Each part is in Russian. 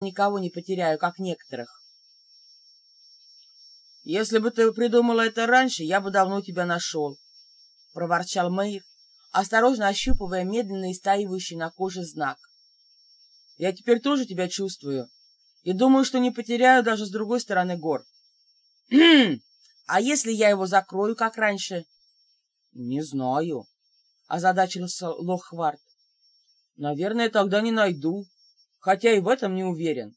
никого не потеряю, как некоторых. Если бы ты придумала это раньше, я бы давно тебя нашел, — проворчал Мэйр, осторожно ощупывая медленно истаивающий на коже знак. Я теперь тоже тебя чувствую и думаю, что не потеряю даже с другой стороны гор. А если я его закрою, как раньше? — Не знаю, — озадачился Лохвард. — Наверное, тогда не найду, хотя и в этом не уверен.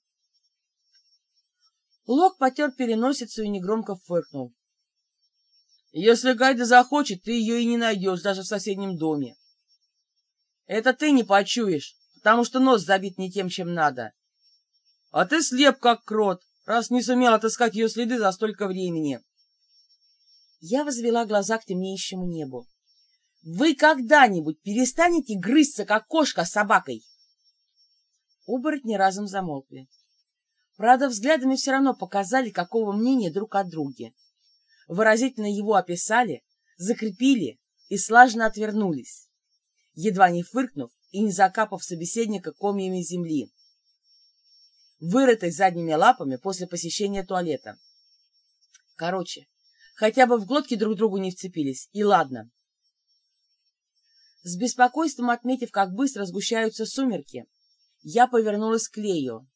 Лок потер переносицу и негромко фыркнул. — Если Гайда захочет, ты ее и не найдешь даже в соседнем доме. Это ты не почуешь, потому что нос забит не тем, чем надо. А ты слеп, как крот, раз не сумел отыскать ее следы за столько времени. Я возвела глаза к темнеющему небу. Вы когда-нибудь перестанете грызться, как кошка с собакой? Оборотни разом замолкли. Правда, взглядами все равно показали, какого мнения друг о друге. Выразительно его описали, закрепили и слажно отвернулись, едва не фыркнув и не закапав собеседника комьями земли, вырытой задними лапами после посещения туалета. Короче, Хотя бы в глотки друг другу не вцепились. И ладно. С беспокойством отметив, как быстро сгущаются сумерки, я повернулась к Лею.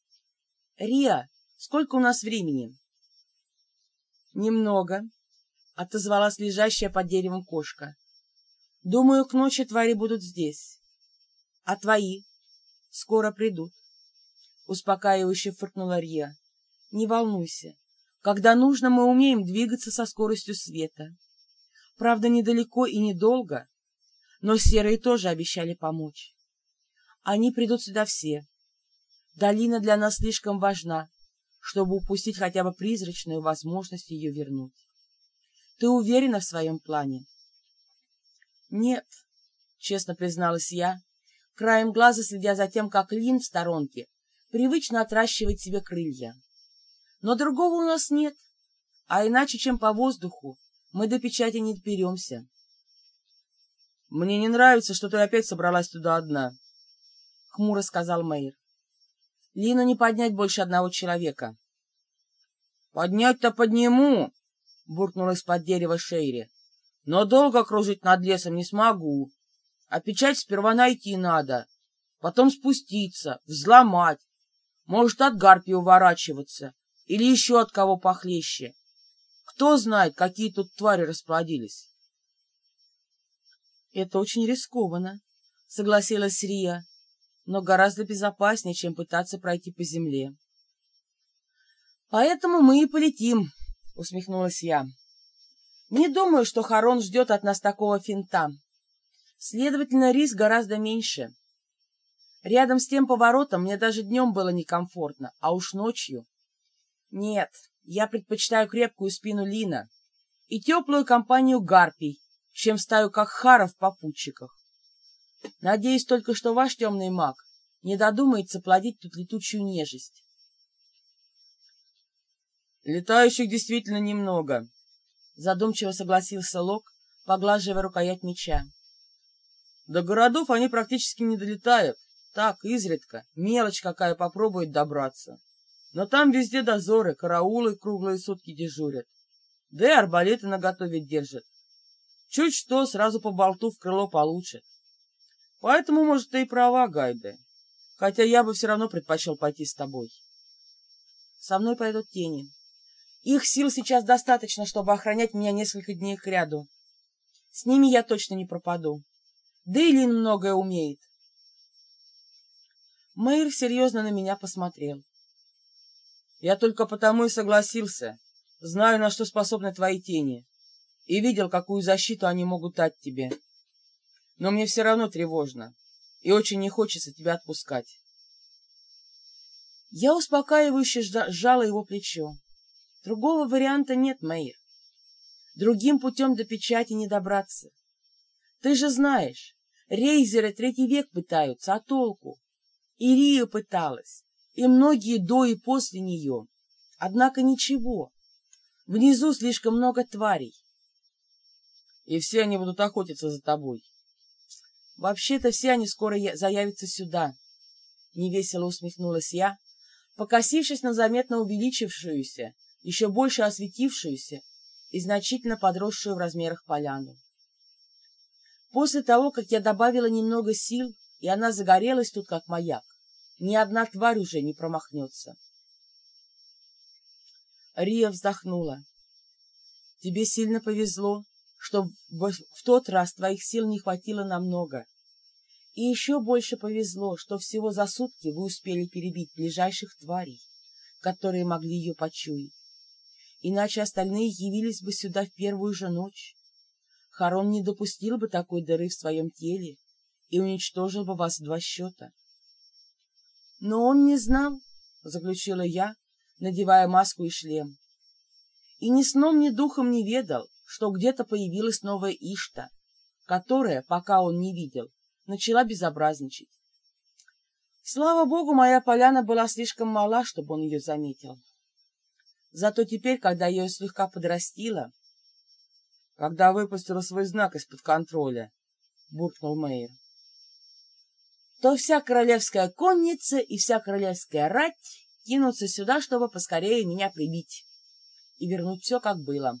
«Риа, сколько у нас времени?» «Немного», — отозвалась лежащая под деревом кошка. «Думаю, к ночи твари будут здесь. А твои? Скоро придут». Успокаивающе фыркнула Рия. «Не волнуйся, когда нужно, мы умеем двигаться со скоростью света. Правда, недалеко и недолго, но серые тоже обещали помочь. Они придут сюда все. Долина для нас слишком важна, чтобы упустить хотя бы призрачную возможность ее вернуть. Ты уверена в своем плане? Нет, честно призналась я, краем глаза следя за тем, как Лин в сторонке привычно отращивает себе крылья. Но другого у нас нет, а иначе, чем по воздуху, мы до печати не доберемся. — Мне не нравится, что ты опять собралась туда одна, — хмуро сказал Мэйр. — Лину не поднять больше одного человека. — Поднять-то подниму, — буркнул из-под дерева Шейри. — Но долго кружить над лесом не смогу. А печать сперва найти надо, потом спуститься, взломать, может, от гарпии уворачиваться, или еще от кого похлеще. Кто знает, какие тут твари расплодились. — Это очень рискованно, — согласилась Рия, — но гораздо безопаснее, чем пытаться пройти по земле. — Поэтому мы и полетим, — усмехнулась я. — Не думаю, что Харон ждет от нас такого финта. Следовательно, риск гораздо меньше. Рядом с тем поворотом мне даже днем было некомфортно, а уж ночью нет, я предпочитаю крепкую спину Лина и теплую компанию гарпий, чем стаю каххаров в попутчиках. Надеюсь только, что ваш темный маг не додумается плодить тут летучую нежесть. Летающих действительно немного, задумчиво согласился Лок, поглаживая рукоять меча. До городов они практически не долетают, так, изредка, мелочь какая попробует добраться. Но там везде дозоры, караулы круглые сутки дежурят. Да и арбалеты наготове держат. Чуть что, сразу по болту в крыло получат. Поэтому, может, ты и права, Гайде. Хотя я бы все равно предпочел пойти с тобой. Со мной пойдут тени. Их сил сейчас достаточно, чтобы охранять меня несколько дней к ряду. С ними я точно не пропаду. Да и Лин многое умеет. Мэйр серьезно на меня посмотрел. Я только потому и согласился. Знаю, на что способны твои тени. И видел, какую защиту они могут дать тебе. Но мне все равно тревожно. И очень не хочется тебя отпускать. Я успокаивающе сжала его плечо. Другого варианта нет, Мэйр. Другим путем до печати не добраться. Ты же знаешь, рейзеры третий век пытаются, а толку? Ирия пыталась и многие до и после нее. Однако ничего. Внизу слишком много тварей. И все они будут охотиться за тобой. Вообще-то все они скоро заявятся сюда. Невесело усмехнулась я, покосившись на заметно увеличившуюся, еще больше осветившуюся и значительно подросшую в размерах поляну. После того, как я добавила немного сил, и она загорелась тут как маяк, ни одна тварь уже не промахнется. Рия вздохнула. Тебе сильно повезло, что в, в тот раз твоих сил не хватило намного. И еще больше повезло, что всего за сутки вы успели перебить ближайших тварей, которые могли ее почуять. Иначе остальные явились бы сюда в первую же ночь. Харон не допустил бы такой дыры в своем теле и уничтожил бы вас в два счета. Но он не знал, — заключила я, надевая маску и шлем. И ни сном, ни духом не ведал, что где-то появилась новая Ишта, которая, пока он не видел, начала безобразничать. Слава богу, моя поляна была слишком мала, чтобы он ее заметил. Зато теперь, когда ее слегка подрастила, когда выпустила свой знак из-под контроля, буркнул Мэйр, то вся королевская конница и вся королевская рать кинутся сюда, чтобы поскорее меня прибить и вернуть все, как было.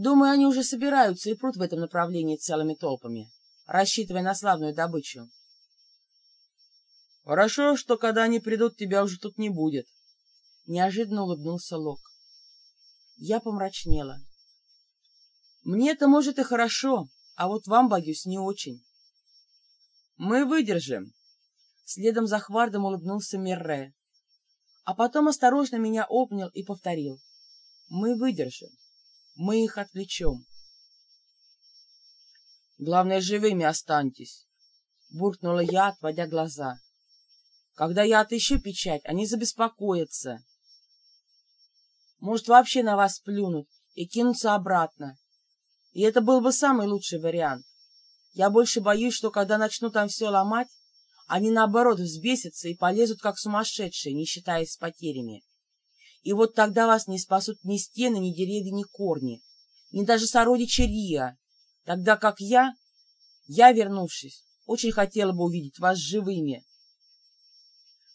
Думаю, они уже собираются и прут в этом направлении целыми толпами, рассчитывая на славную добычу. Хорошо, что когда они придут, тебя уже тут не будет. Неожиданно улыбнулся Лок. Я помрачнела. Мне-то, может, и хорошо, а вот вам, боюсь, не очень. Мы выдержим. Следом за Хвардом улыбнулся Мирре. А потом осторожно меня обнял и повторил. Мы выдержим. Мы их отвлечем. Главное, живыми останьтесь, буркнула я, отводя глаза. Когда я отыщу печать, они забеспокоятся. Может, вообще на вас плюнут и кинутся обратно. И это был бы самый лучший вариант. Я больше боюсь, что когда начну там все ломать, они, наоборот, взбесятся и полезут, как сумасшедшие, не считаясь с потерями. И вот тогда вас не спасут ни стены, ни деревья, ни корни, ни даже сородичи Риа, тогда как я, я, вернувшись, очень хотела бы увидеть вас живыми.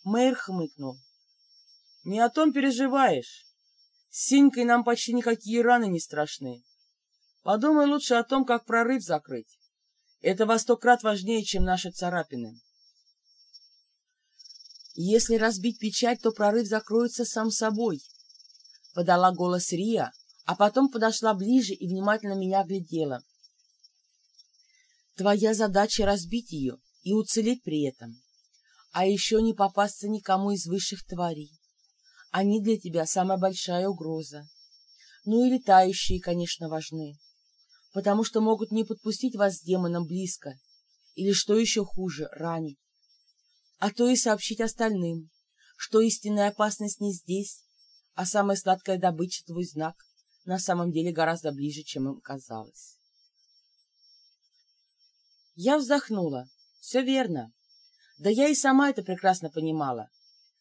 Мэйр хмыкнул. — Не о том переживаешь. С Синькой нам почти никакие раны не страшны. Подумай лучше о том, как прорыв закрыть. Это во сто крат важнее, чем наши царапины. Если разбить печать, то прорыв закроется сам собой. Подала голос Рия, а потом подошла ближе и внимательно меня глядела. Твоя задача разбить ее и уцелеть при этом, а еще не попасться никому из высших тварей. Они для тебя самая большая угроза. Ну и летающие, конечно, важны, потому что могут не подпустить вас с демоном близко, или, что еще хуже, ранить а то и сообщить остальным, что истинная опасность не здесь, а самая сладкая добыча, твой знак, на самом деле гораздо ближе, чем им казалось. Я вздохнула. Все верно. Да я и сама это прекрасно понимала.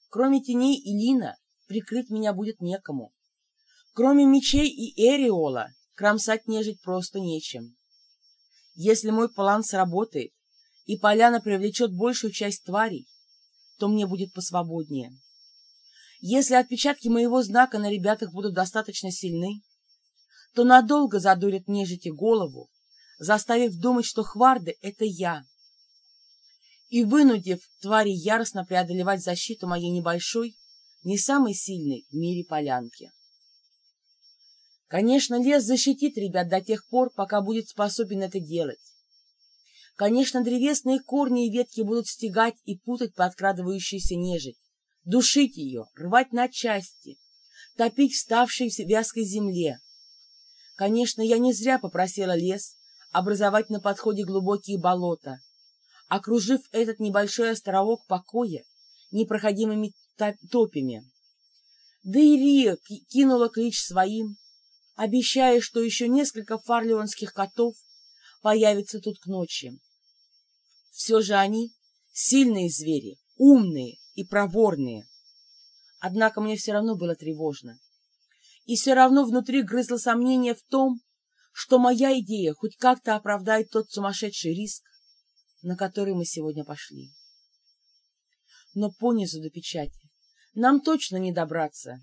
Кроме теней и Лина, прикрыть меня будет некому. Кроме мечей и Эриола, кромсать нежить просто нечем. Если мой план сработает, и поляна привлечет большую часть тварей, то мне будет посвободнее. Если отпечатки моего знака на ребятах будут достаточно сильны, то надолго задурят нежити голову, заставив думать, что хварды — это я, и вынудив твари яростно преодолевать защиту моей небольшой, не самой сильной в мире полянки. Конечно, лес защитит ребят до тех пор, пока будет способен это делать. Конечно, древесные корни и ветки будут стегать и путать подкрадывающуюся нежить, душить ее, рвать на части, топить вставшей в вязкой земле. Конечно, я не зря попросила лес образовать на подходе глубокие болота, окружив этот небольшой островок покоя непроходимыми топями. Да и Рия кинула клич своим, обещая, что еще несколько фарлеонских котов появится тут к ночи. Все же они сильные звери, умные и проворные. Однако мне все равно было тревожно. И все равно внутри грызло сомнение в том, что моя идея хоть как-то оправдает тот сумасшедший риск, на который мы сегодня пошли. Но понизу до печати нам точно не добраться.